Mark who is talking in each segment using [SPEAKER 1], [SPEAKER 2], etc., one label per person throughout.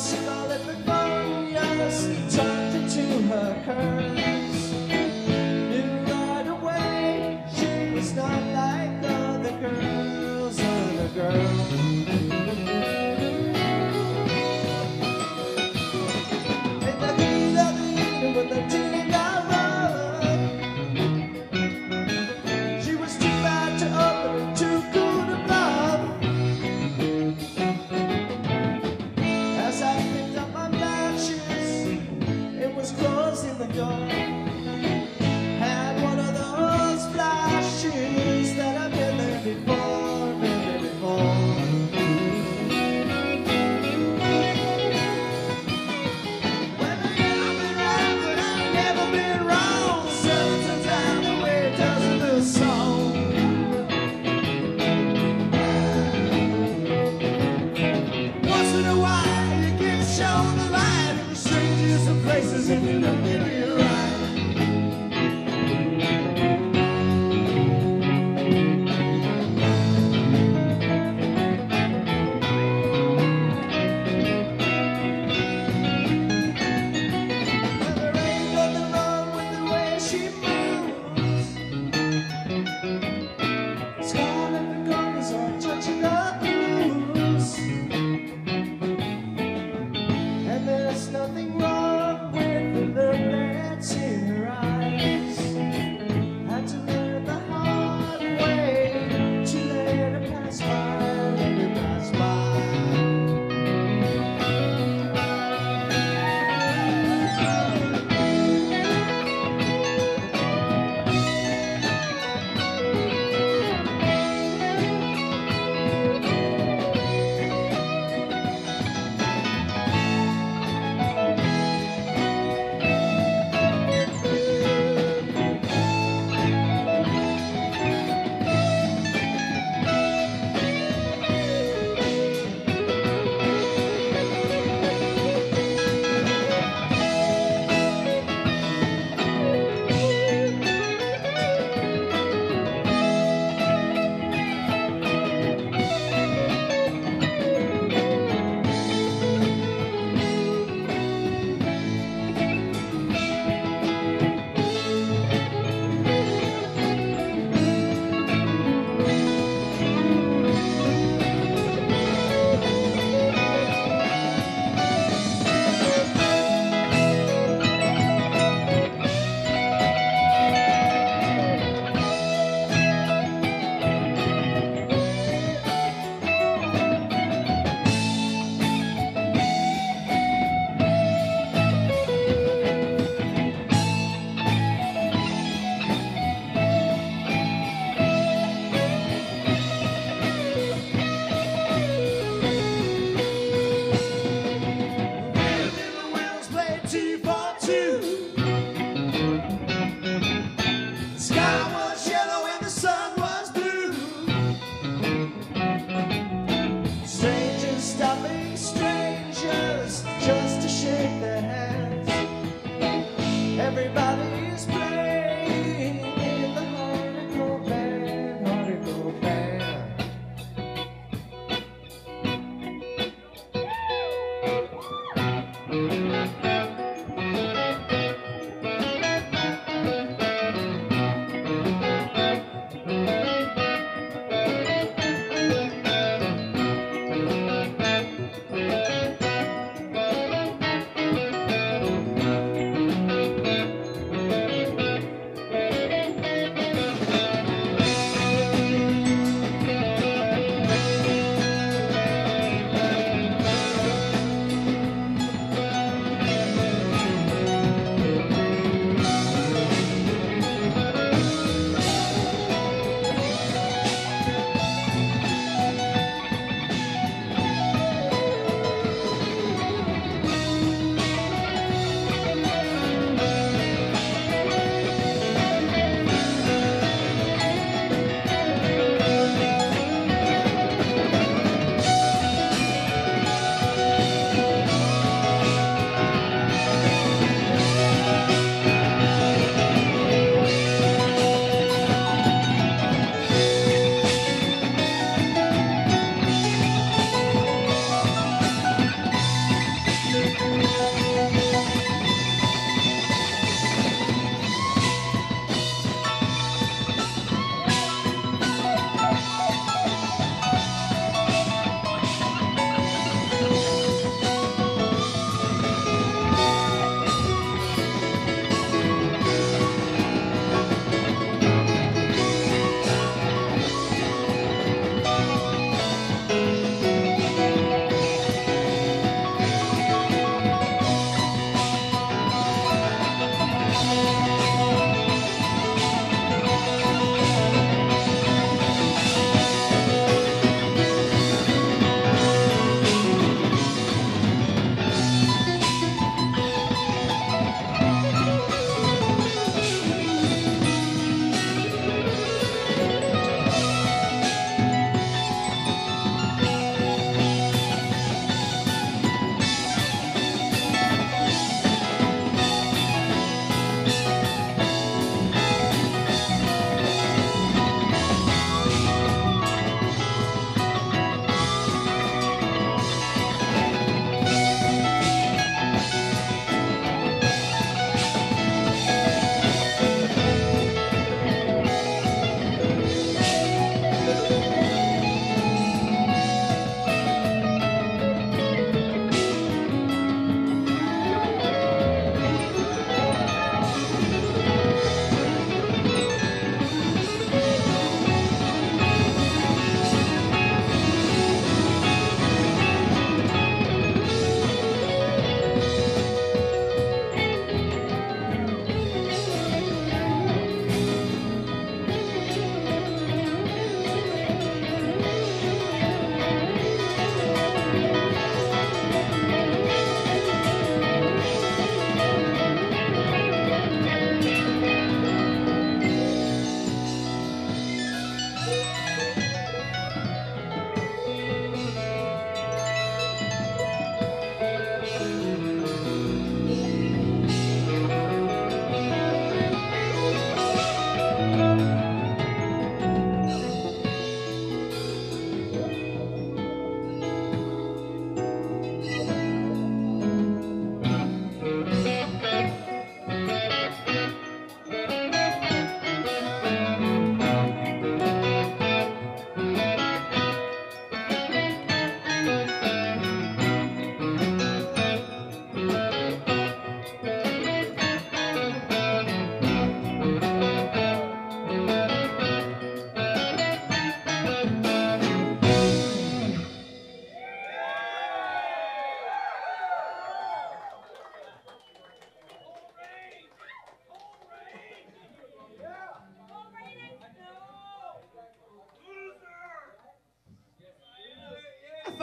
[SPEAKER 1] scarlet begonias tucked into her curls.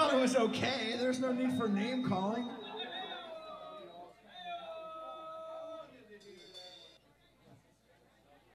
[SPEAKER 2] It was okay. There's no need for name calling.